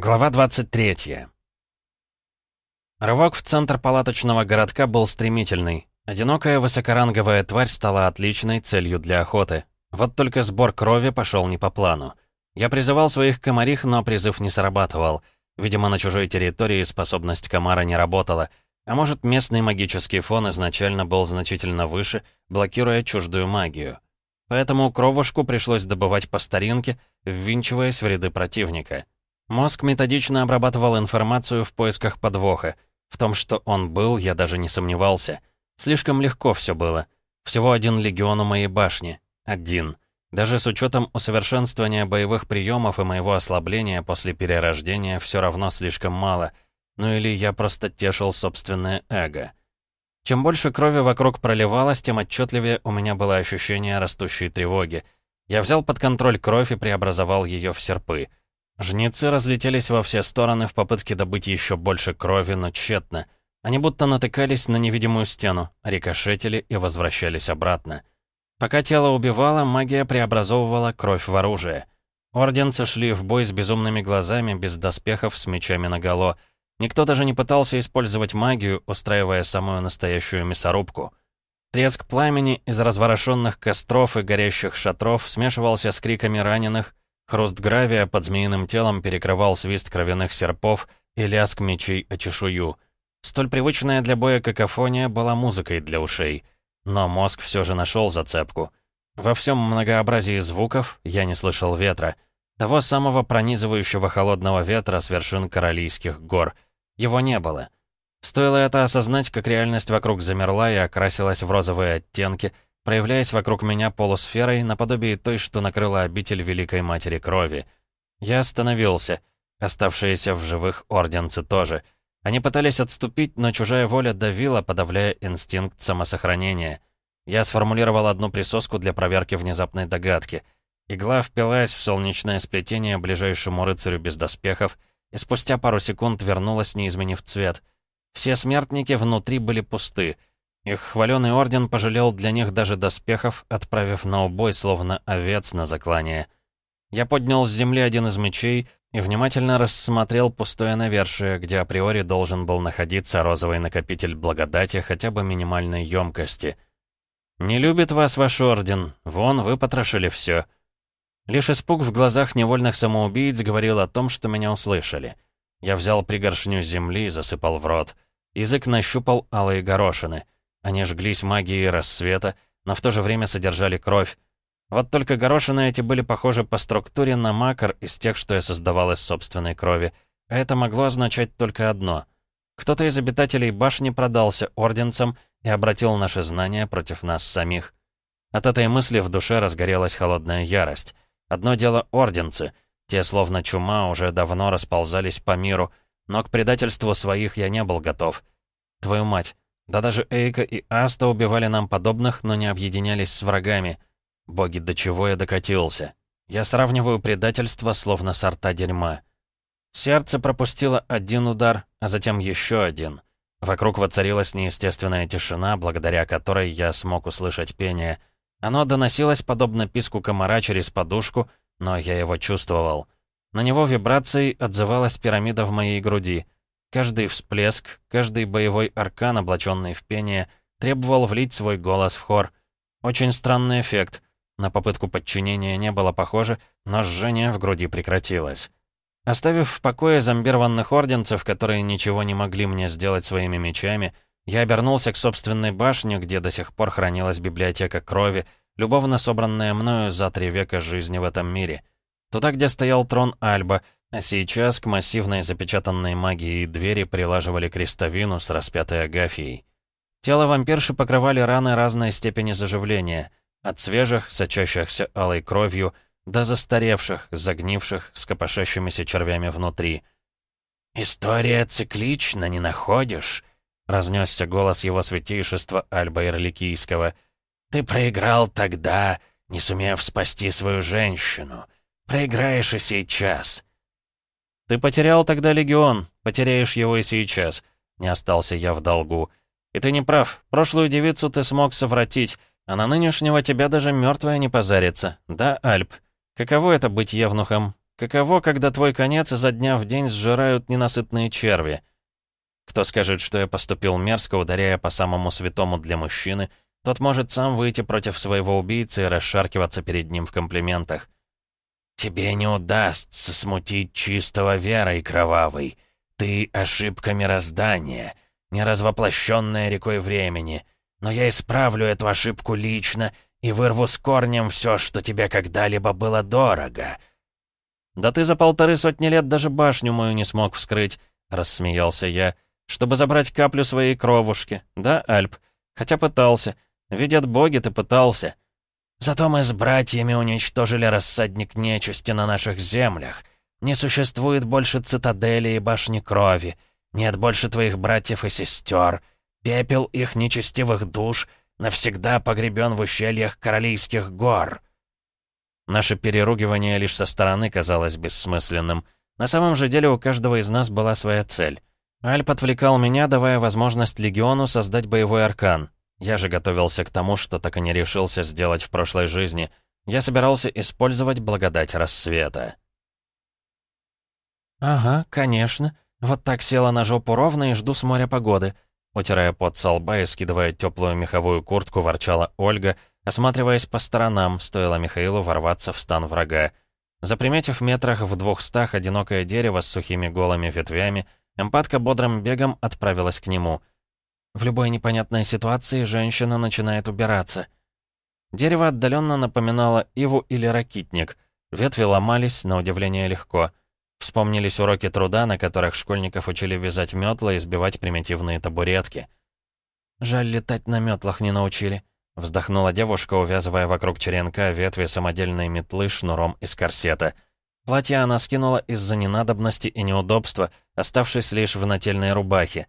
Глава 23 Рывок в центр палаточного городка был стремительный. Одинокая высокоранговая тварь стала отличной целью для охоты. Вот только сбор крови пошел не по плану. Я призывал своих комарих, но призыв не срабатывал. Видимо, на чужой территории способность комара не работала. А может, местный магический фон изначально был значительно выше, блокируя чуждую магию. Поэтому кровушку пришлось добывать по старинке, ввинчиваясь в ряды противника. Мозг методично обрабатывал информацию в поисках подвоха. В том, что он был, я даже не сомневался. Слишком легко все было. Всего один легион у моей башни. Один. Даже с учетом усовершенствования боевых приемов и моего ослабления после перерождения все равно слишком мало. Ну или я просто тешил собственное эго. Чем больше крови вокруг проливалось, тем отчетливее у меня было ощущение растущей тревоги. Я взял под контроль кровь и преобразовал ее в серпы. Жнецы разлетелись во все стороны в попытке добыть еще больше крови, но тщетно. Они будто натыкались на невидимую стену, рикошетили и возвращались обратно. Пока тело убивало, магия преобразовывала кровь в оружие. Орденцы шли в бой с безумными глазами, без доспехов, с мечами наголо. Никто даже не пытался использовать магию, устраивая самую настоящую мясорубку. Треск пламени из разворошенных костров и горящих шатров смешивался с криками раненых, Хруст гравия под змеиным телом перекрывал свист кровяных серпов и лязг мечей о чешую. Столь привычная для боя какофония была музыкой для ушей. Но мозг все же нашел зацепку. Во всем многообразии звуков я не слышал ветра. Того самого пронизывающего холодного ветра с вершин Каролийских гор. Его не было. Стоило это осознать, как реальность вокруг замерла и окрасилась в розовые оттенки — проявляясь вокруг меня полусферой, наподобие той, что накрыла обитель Великой Матери Крови. Я остановился. Оставшиеся в живых орденцы тоже. Они пытались отступить, но чужая воля давила, подавляя инстинкт самосохранения. Я сформулировал одну присоску для проверки внезапной догадки. Игла впилась в солнечное сплетение ближайшему рыцарю без доспехов, и спустя пару секунд вернулась, не изменив цвет. Все смертники внутри были пусты — их хваленый орден пожалел для них даже доспехов, отправив на убой, словно овец на заклание. Я поднял с земли один из мечей и внимательно рассмотрел пустое навершие, где априори должен был находиться розовый накопитель благодати хотя бы минимальной емкости. «Не любит вас ваш орден, вон, вы потрошили все. Лишь испуг в глазах невольных самоубийц говорил о том, что меня услышали. Я взял пригоршню земли и засыпал в рот. Язык нащупал алые горошины — они жглись магией рассвета, но в то же время содержали кровь. Вот только горошины эти были похожи по структуре на макар из тех, что я создавал из собственной крови. А это могло означать только одно. Кто-то из обитателей башни продался орденцам и обратил наши знания против нас самих. От этой мысли в душе разгорелась холодная ярость. Одно дело орденцы. Те, словно чума, уже давно расползались по миру, но к предательству своих я не был готов. Твою мать, да даже Эйка и Аста убивали нам подобных, но не объединялись с врагами. Боги, до чего я докатился. Я сравниваю предательство словно сорта дерьма. Сердце пропустило один удар, а затем еще один. Вокруг воцарилась неестественная тишина, благодаря которой я смог услышать пение. Оно доносилось подобно писку комара через подушку, но я его чувствовал. На него вибрацией отзывалась пирамида в моей груди — Каждый всплеск, каждый боевой аркан, облаченный в пение, требовал влить свой голос в хор. Очень странный эффект. На попытку подчинения не было похоже, но жжение в груди прекратилось. Оставив в покое зомбированных орденцев, которые ничего не могли мне сделать своими мечами, я обернулся к собственной башне, где до сих пор хранилась библиотека крови, любовно собранная мною за три века жизни в этом мире. Туда, где стоял трон Альба — а сейчас к массивной запечатанной магией двери прилаживали крестовину с распятой агафией. Тело вампирши покрывали раны разной степени заживления, от свежих, сочащихся алой кровью, до застаревших, загнивших, с копошащимися червями внутри. «История циклична, не находишь?» — разнесся голос его святейшества Альба Ирликийского. «Ты проиграл тогда, не сумев спасти свою женщину. Проиграешь и сейчас. «Ты потерял тогда Легион, потеряешь его и сейчас». Не остался я в долгу. «И ты не прав. Прошлую девицу ты смог совратить, а на нынешнего тебя даже мертвая не позарится. Да, Альп? Каково это быть евнухом? Каково, когда твой конец изо дня в день сжирают ненасытные черви? Кто скажет, что я поступил мерзко, ударяя по самому святому для мужчины, тот может сам выйти против своего убийцы и расшаркиваться перед ним в комплиментах. «Тебе не удастся смутить чистого верой кровавой. Ты — ошибка мироздания, неразвоплощенная рекой времени. Но я исправлю эту ошибку лично и вырву с корнем все, что тебе когда-либо было дорого». «Да ты за полторы сотни лет даже башню мою не смог вскрыть», — рассмеялся я чтобы забрать каплю своей кровушки. Да, Альп? Хотя пытался. Видят боги, ты пытался. Зато мы с братьями уничтожили рассадник нечисти на наших землях. Не существует больше цитадели и башни крови. Нет больше твоих братьев и сестер. Пепел их нечестивых душ навсегда погребен в ущельях Королийских гор. Наше переругивание лишь со стороны казалось бессмысленным. На самом же деле у каждого из нас была своя цель. Альп отвлекал меня, давая возможность Легиону создать боевой аркан. Я же готовился к тому, что так и не решился сделать в прошлой жизни. Я собирался использовать благодать рассвета. «Ага, конечно. Вот так села на жопу ровно и жду с моря погоды», Утирая пот со лба и скидывая теплую меховую куртку, ворчала Ольга, осматриваясь по сторонам, стоило Михаилу ворваться в стан врага. Заприметив метрах в двухстах одинокое дерево с сухими голыми ветвями, Эмпатка бодрым бегом отправилась к нему. В любой непонятной ситуации женщина начинает убираться. Дерево отдаленно напоминало иву или ракитник. Ветви ломались, на удивление легко. Вспомнились уроки труда, на которых школьников учили вязать метла и сбивать примитивные табуретки. «Жаль, летать на метлах не научили», — вздохнула девушка, увязывая вокруг черенка ветви самодельной метлы шнуром из корсета — Платье она скинула из-за ненадобности и неудобства, оставшись лишь в нательной рубахе.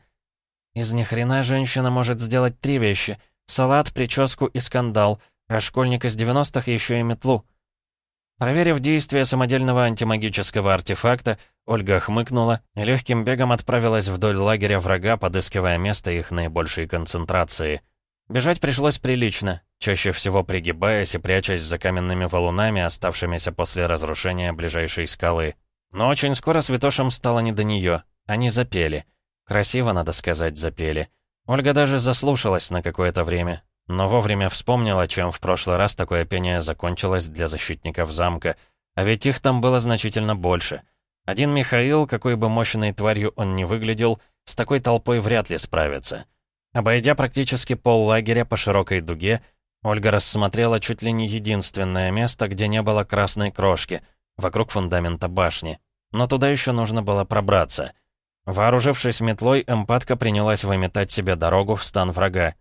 Из ни хрена женщина может сделать три вещи. Салат, прическу и скандал, а школьник из 90-х еще и метлу. Проверив действие самодельного антимагического артефакта, Ольга хмыкнула и легким бегом отправилась вдоль лагеря врага, подыскивая место их наибольшей концентрации. Бежать пришлось прилично, чаще всего пригибаясь и прячась за каменными валунами, оставшимися после разрушения ближайшей скалы. Но очень скоро святошам стало не до нее. Они запели. Красиво, надо сказать, запели. Ольга даже заслушалась на какое-то время, но вовремя вспомнила, чем в прошлый раз такое пение закончилось для защитников замка. А ведь их там было значительно больше. Один Михаил, какой бы мощной тварью он ни выглядел, с такой толпой вряд ли справится. Обойдя практически пол лагеря по широкой дуге, Ольга рассмотрела чуть ли не единственное место, где не было красной крошки, вокруг фундамента башни. Но туда еще нужно было пробраться. Вооружившись метлой, эмпатка принялась выметать себе дорогу в стан врага.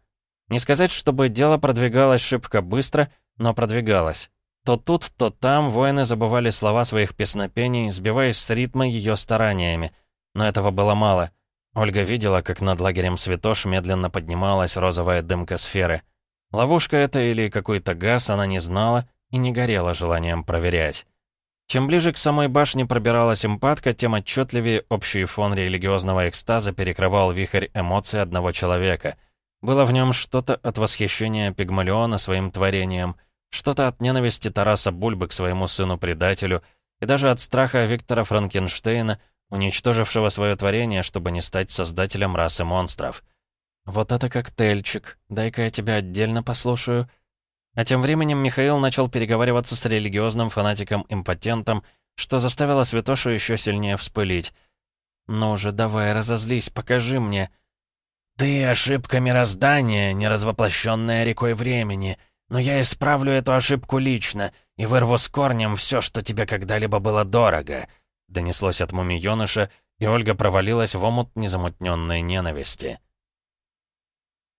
Не сказать, чтобы дело продвигалось шибко быстро, но продвигалось. То тут, то там воины забывали слова своих песнопений, сбиваясь с ритма ее стараниями. Но этого было мало — Ольга видела, как над лагерем Святош медленно поднималась розовая дымка сферы. Ловушка это или какой-то газ она не знала и не горела желанием проверять. Чем ближе к самой башне пробиралась эмпатка, тем отчетливее общий фон религиозного экстаза перекрывал вихрь эмоций одного человека. Было в нем что-то от восхищения Пигмалиона своим творением, что-то от ненависти Тараса Бульбы к своему сыну-предателю и даже от страха Виктора Франкенштейна, уничтожившего свое творение, чтобы не стать создателем расы монстров. «Вот это коктейльчик. Дай-ка я тебя отдельно послушаю». А тем временем Михаил начал переговариваться с религиозным фанатиком-импотентом, что заставило Святошу еще сильнее вспылить. «Ну же, давай, разозлись, покажи мне». «Ты ошибка мироздания, неразвоплощенная рекой времени. Но я исправлю эту ошибку лично и вырву с корнем все, что тебе когда-либо было дорого», Донеслось от мумий-юноша, и Ольга провалилась в омут незамутненной ненависти.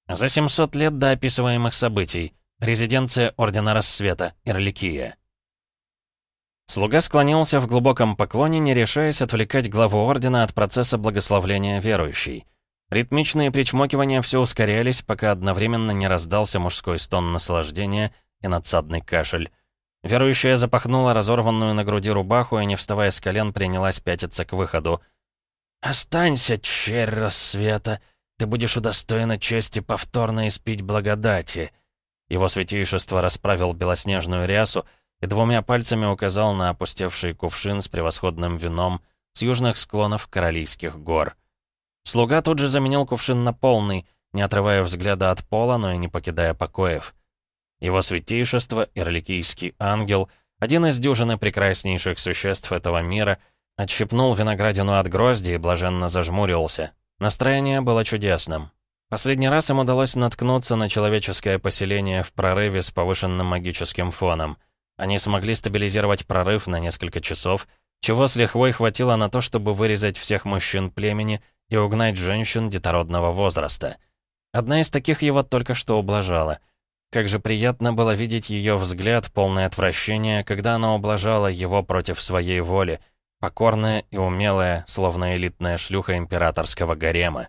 За 700 лет до описываемых событий. Резиденция Ордена Рассвета, Ирликия. Слуга склонился в глубоком поклоне, не решаясь отвлекать главу Ордена от процесса благословления верующей. Ритмичные причмокивания все ускорялись, пока одновременно не раздался мужской стон наслаждения и надсадный кашель. Верующая запахнула разорванную на груди рубаху и, не вставая с колен, принялась пятиться к выходу. «Останься, черь рассвета! Ты будешь удостоена чести повторно испить благодати!» Его святейшество расправил белоснежную рясу, и двумя пальцами указал на опустевший кувшин с превосходным вином с южных склонов Королийских гор. Слуга тут же заменил кувшин на полный, не отрывая взгляда от пола, но и не покидая покоев. Его святейшество, Ирликийский ангел, один из дюжины прекраснейших существ этого мира, отщипнул виноградину от грозди и блаженно зажмурился. Настроение было чудесным. Последний раз им удалось наткнуться на человеческое поселение в прорыве с повышенным магическим фоном. Они смогли стабилизировать прорыв на несколько часов, чего с лихвой хватило на то, чтобы вырезать всех мужчин племени и угнать женщин детородного возраста. Одна из таких его только что ублажала. Как же приятно было видеть ее взгляд, полное отвращения, когда она ублажала его против своей воли, покорная и умелая, словно элитная шлюха императорского гарема.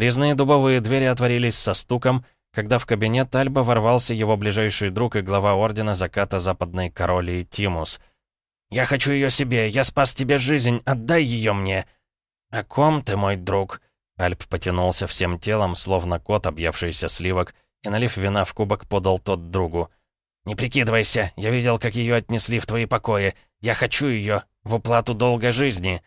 Резные дубовые двери отворились со стуком, когда в кабинет Альба ворвался его ближайший друг и глава Ордена Заката Западной Короли Тимус. «Я хочу ее себе! Я спас тебе жизнь! Отдай ее мне!» «О ком ты, мой друг?» Альп потянулся всем телом, словно кот, объявшийся сливок, и, налив вина в кубок, подал тот другу. «Не прикидывайся! Я видел, как ее отнесли в твои покои! Я хочу ее! В уплату долга жизни!»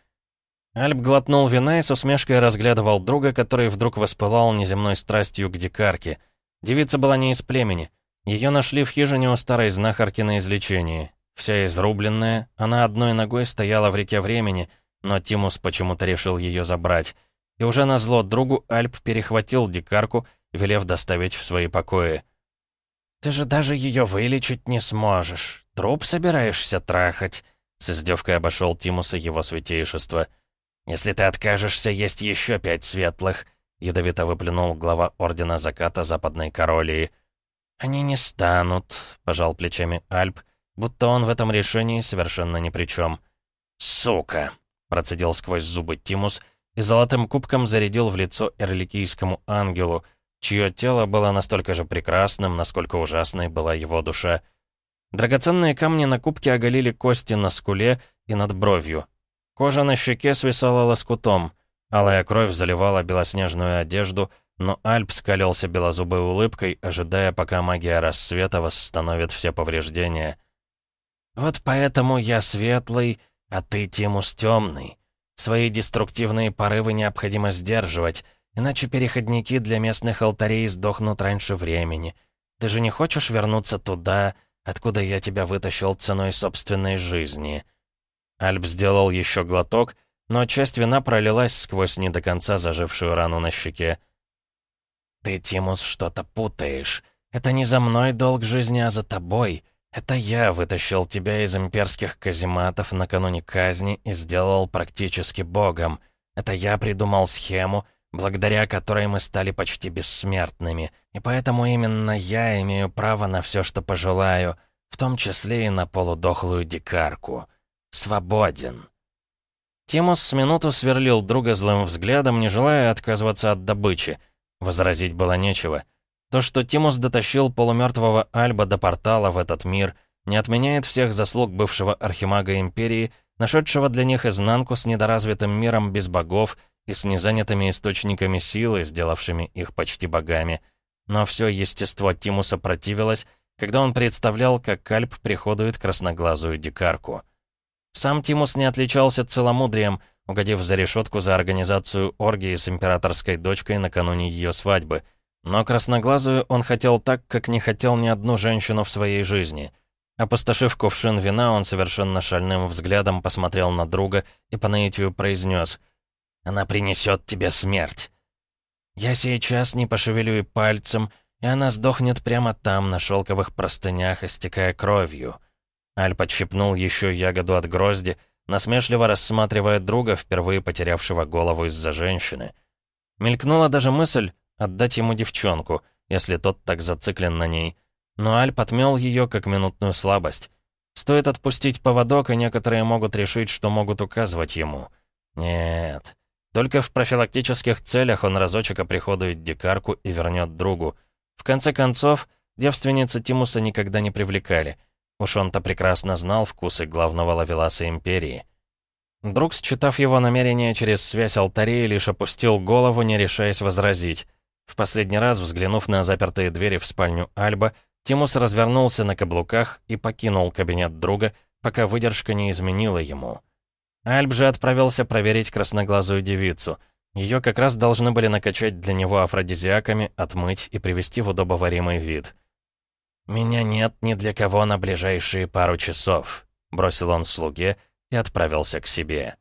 Альп глотнул вина и с усмешкой разглядывал друга, который вдруг воспылал неземной страстью к дикарке. Девица была не из племени. Ее нашли в хижине у старой знахарки на излечении. Вся изрубленная, она одной ногой стояла в реке времени, но Тимус почему-то решил ее забрать. И уже на зло другу Альп перехватил дикарку, велев доставить в свои покои. «Ты же даже ее вылечить не сможешь. Труп собираешься трахать?» С издевкой обошел Тимуса его святейшество — «Если ты откажешься, есть еще пять светлых», — ядовито выплюнул глава Ордена Заката Западной Королии. «Они не станут», — пожал плечами Альп, будто он в этом решении совершенно ни при чем. «Сука!» — процедил сквозь зубы Тимус и золотым кубком зарядил в лицо эрликийскому ангелу, чье тело было настолько же прекрасным, насколько ужасной была его душа. Драгоценные камни на кубке оголили кости на скуле и над бровью. Кожа на щеке свисала лоскутом. Алая кровь заливала белоснежную одежду, но Альп скалился белозубой улыбкой, ожидая, пока магия рассвета восстановит все повреждения. «Вот поэтому я светлый, а ты, Тимус, темный. Свои деструктивные порывы необходимо сдерживать, иначе переходники для местных алтарей сдохнут раньше времени. Ты же не хочешь вернуться туда, откуда я тебя вытащил ценой собственной жизни?» Альб сделал еще глоток, но часть вина пролилась сквозь не до конца зажившую рану на щеке. «Ты, Тимус, что-то путаешь. Это не за мной долг жизни, а за тобой. Это я вытащил тебя из имперских казематов накануне казни и сделал практически богом. Это я придумал схему, благодаря которой мы стали почти бессмертными. И поэтому именно я имею право на все, что пожелаю, в том числе и на полудохлую дикарку» свободен». Тимус с минуту сверлил друга злым взглядом, не желая отказываться от добычи. Возразить было нечего. То, что Тимус дотащил полумертвого Альба до портала в этот мир, не отменяет всех заслуг бывшего архимага Империи, нашедшего для них изнанку с недоразвитым миром без богов и с незанятыми источниками силы, сделавшими их почти богами. Но все естество Тимуса противилось, когда он представлял, как Альб приходует красноглазую дикарку. Сам Тимус не отличался целомудрием, угодив за решетку за организацию оргии с императорской дочкой накануне ее свадьбы. Но красноглазую он хотел так, как не хотел ни одну женщину в своей жизни. Опустошив кувшин вина, он совершенно шальным взглядом посмотрел на друга и по наитию произнес «Она принесет тебе смерть». «Я сейчас не пошевелю и пальцем, и она сдохнет прямо там, на шелковых простынях, истекая кровью». Аль подщипнул еще ягоду от грозди, насмешливо рассматривая друга, впервые потерявшего голову из-за женщины. Мелькнула даже мысль отдать ему девчонку, если тот так зациклен на ней. Но Аль подмел ее как минутную слабость. Стоит отпустить поводок, и некоторые могут решить, что могут указывать ему. Нет. Только в профилактических целях он разочек оприходует дикарку и вернет другу. В конце концов, девственницы Тимуса никогда не привлекали — Уж он-то прекрасно знал вкусы главного лавеласа Империи. Друг, считав его намерение через связь алтарей, лишь опустил голову, не решаясь возразить. В последний раз, взглянув на запертые двери в спальню Альба, Тимус развернулся на каблуках и покинул кабинет друга, пока выдержка не изменила ему. Альб же отправился проверить красноглазую девицу. Ее как раз должны были накачать для него афродизиаками, отмыть и привести в удобоваримый вид. «Меня нет ни для кого на ближайшие пару часов», — бросил он слуге и отправился к себе.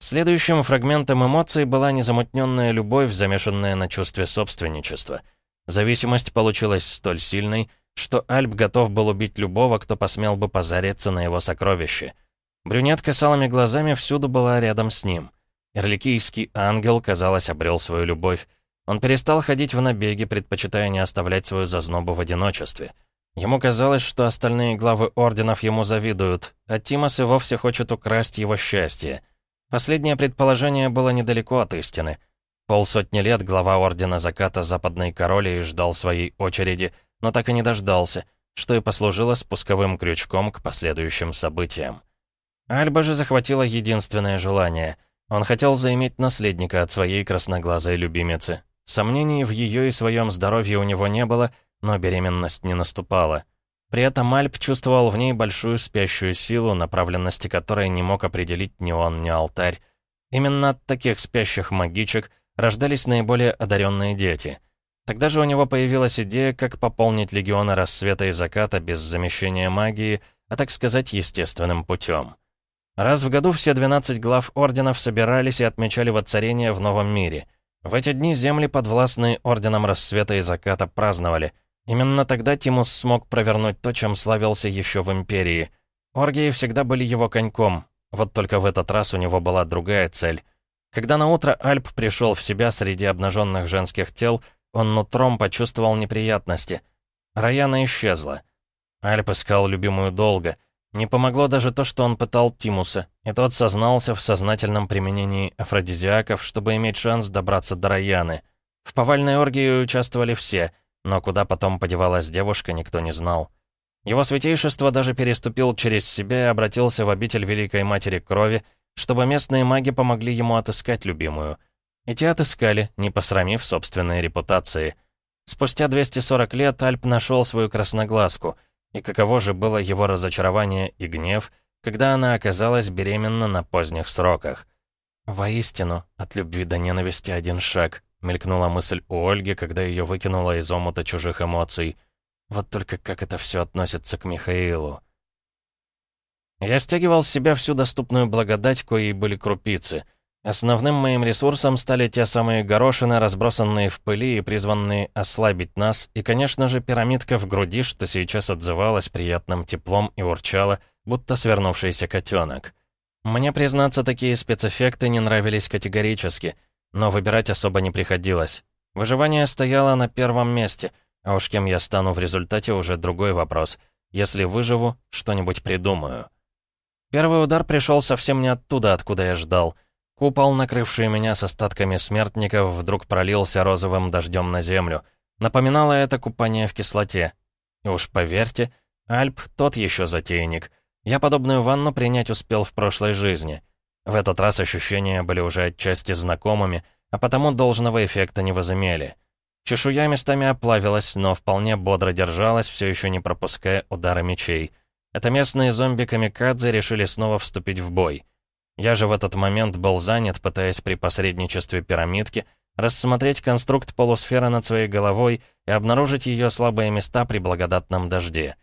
Следующим фрагментом эмоций была незамутненная любовь, замешанная на чувстве собственничества. Зависимость получилась столь сильной, что Альб готов был убить любого, кто посмел бы позариться на его сокровище. Брюнетка с алыми глазами всюду была рядом с ним. Эрликийский ангел, казалось, обрел свою любовь. Он перестал ходить в набеги, предпочитая не оставлять свою зазнобу в одиночестве. Ему казалось, что остальные главы орденов ему завидуют, а Тимос и вовсе хочет украсть его счастье. Последнее предположение было недалеко от истины. Полсотни лет глава Ордена Заката Западной Короли ждал своей очереди, но так и не дождался, что и послужило спусковым крючком к последующим событиям. Альба же захватила единственное желание. Он хотел заиметь наследника от своей красноглазой любимицы. Сомнений в ее и своем здоровье у него не было, но беременность не наступала. При этом Альп чувствовал в ней большую спящую силу, направленности которой не мог определить ни он, ни алтарь. Именно от таких спящих магичек рождались наиболее одаренные дети. Тогда же у него появилась идея, как пополнить легионы рассвета и заката без замещения магии, а так сказать, естественным путем. Раз в году все 12 глав орденов собирались и отмечали воцарение в новом мире. В эти дни земли, подвластные орденам рассвета и заката, праздновали — Именно тогда Тимус смог провернуть то, чем славился еще в Империи. Оргии всегда были его коньком, вот только в этот раз у него была другая цель. Когда на утро Альп пришел в себя среди обнаженных женских тел, он нутром почувствовал неприятности. Раяна исчезла. Альп искал любимую долго. Не помогло даже то, что он пытал Тимуса, и тот сознался в сознательном применении афродизиаков, чтобы иметь шанс добраться до Раяны. В повальной оргии участвовали все — но куда потом подевалась девушка, никто не знал. Его святейшество даже переступил через себя и обратился в обитель Великой Матери Крови, чтобы местные маги помогли ему отыскать любимую. И те отыскали, не посрамив собственной репутации. Спустя 240 лет Альп нашел свою красноглазку, и каково же было его разочарование и гнев, когда она оказалась беременна на поздних сроках. Воистину, от любви до ненависти один шаг. Мелькнула мысль у Ольги, когда ее выкинула из омута чужих эмоций. Вот только как это все относится к Михаилу. Я стягивал с себя всю доступную благодать, коей были крупицы. Основным моим ресурсом стали те самые горошины, разбросанные в пыли и призванные ослабить нас, и, конечно же, пирамидка в груди, что сейчас отзывалась приятным теплом и урчала, будто свернувшийся котенок. Мне, признаться, такие спецэффекты не нравились категорически — но выбирать особо не приходилось. Выживание стояло на первом месте, а уж кем я стану в результате уже другой вопрос. Если выживу, что-нибудь придумаю. Первый удар пришел совсем не оттуда, откуда я ждал. Купол, накрывший меня с остатками смертников, вдруг пролился розовым дождем на землю. Напоминало это купание в кислоте. И уж поверьте, Альп тот еще затейник. Я подобную ванну принять успел в прошлой жизни. В этот раз ощущения были уже отчасти знакомыми, а потому должного эффекта не возымели. Чешуя местами оплавилась, но вполне бодро держалась, все еще не пропуская удара мечей. Это местные зомби-камикадзе решили снова вступить в бой. Я же в этот момент был занят, пытаясь при посредничестве пирамидки рассмотреть конструкт полусферы над своей головой и обнаружить ее слабые места при благодатном дожде.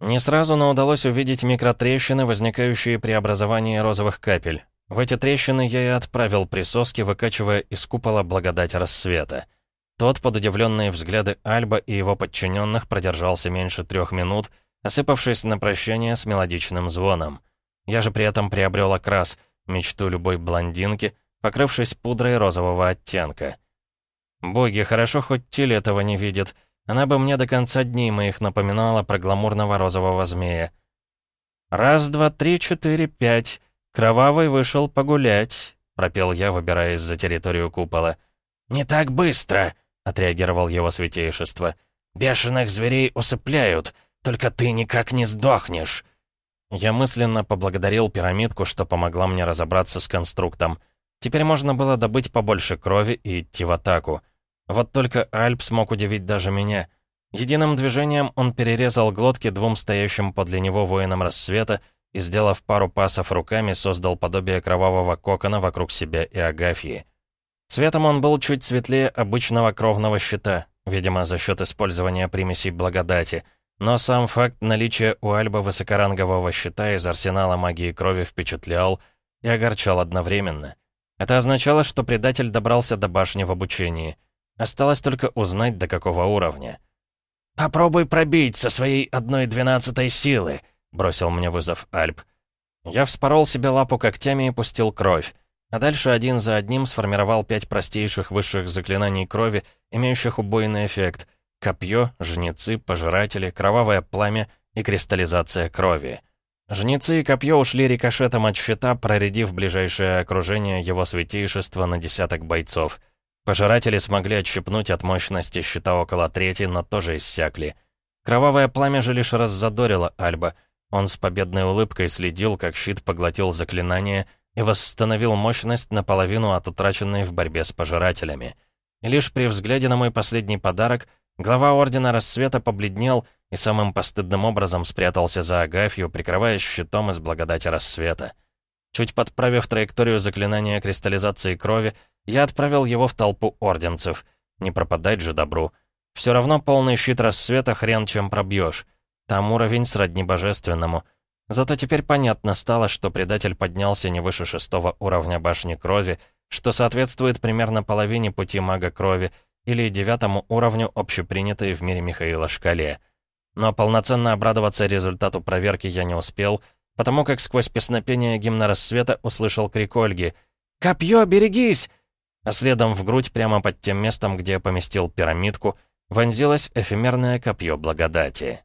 Не сразу, но удалось увидеть микротрещины, возникающие при образовании розовых капель. В эти трещины я и отправил присоски, выкачивая из купола благодать рассвета. Тот, под удивленные взгляды Альба и его подчиненных, продержался меньше трех минут, осыпавшись на прощание с мелодичным звоном. Я же при этом приобрел окрас, мечту любой блондинки, покрывшись пудрой розового оттенка. Боги, хорошо хоть Тиль этого не видит. Она бы мне до конца дней моих напоминала про гламурного розового змея. «Раз, два, три, четыре, пять», «Кровавый вышел погулять», — пропел я, выбираясь за территорию купола. «Не так быстро», — отреагировал его святейшество. «Бешеных зверей усыпляют, только ты никак не сдохнешь». Я мысленно поблагодарил пирамидку, что помогла мне разобраться с конструктом. Теперь можно было добыть побольше крови и идти в атаку. Вот только Альп смог удивить даже меня. Единым движением он перерезал глотки двум стоящим подле него воинам рассвета и, сделав пару пасов руками, создал подобие кровавого кокона вокруг себя и Агафьи. Цветом он был чуть светлее обычного кровного щита, видимо, за счет использования примесей благодати, но сам факт наличия у Альба высокорангового щита из арсенала магии крови впечатлял и огорчал одновременно. Это означало, что предатель добрался до башни в обучении. Осталось только узнать, до какого уровня. «Попробуй пробить со своей одной двенадцатой силы», — бросил мне вызов Альп. Я вспорол себе лапу когтями и пустил кровь. А дальше один за одним сформировал пять простейших высших заклинаний крови, имеющих убойный эффект. Копье, жнецы, пожиратели, кровавое пламя и кристаллизация крови. Жнецы и копье ушли рикошетом от щита, проредив ближайшее окружение его святейшества на десяток бойцов — Пожиратели смогли отщипнуть от мощности щита около трети, но тоже иссякли. Кровавое пламя же лишь раззадорило Альба. Он с победной улыбкой следил, как щит поглотил заклинание и восстановил мощность наполовину от утраченной в борьбе с пожирателями. И лишь при взгляде на мой последний подарок глава Ордена Рассвета побледнел и самым постыдным образом спрятался за Агафью, прикрываясь щитом из благодати Рассвета. Чуть подправив траекторию заклинания кристаллизации крови, я отправил его в толпу орденцев. Не пропадать же добру. Все равно полный щит рассвета хрен чем пробьешь. Там уровень сродни божественному. Зато теперь понятно стало, что предатель поднялся не выше шестого уровня башни крови, что соответствует примерно половине пути мага крови или девятому уровню общепринятой в мире Михаила шкале. Но полноценно обрадоваться результату проверки я не успел — потому как сквозь песнопение гимна рассвета услышал крик Ольги «Копье, берегись!» А следом в грудь, прямо под тем местом, где поместил пирамидку, вонзилось эфемерное копье благодати.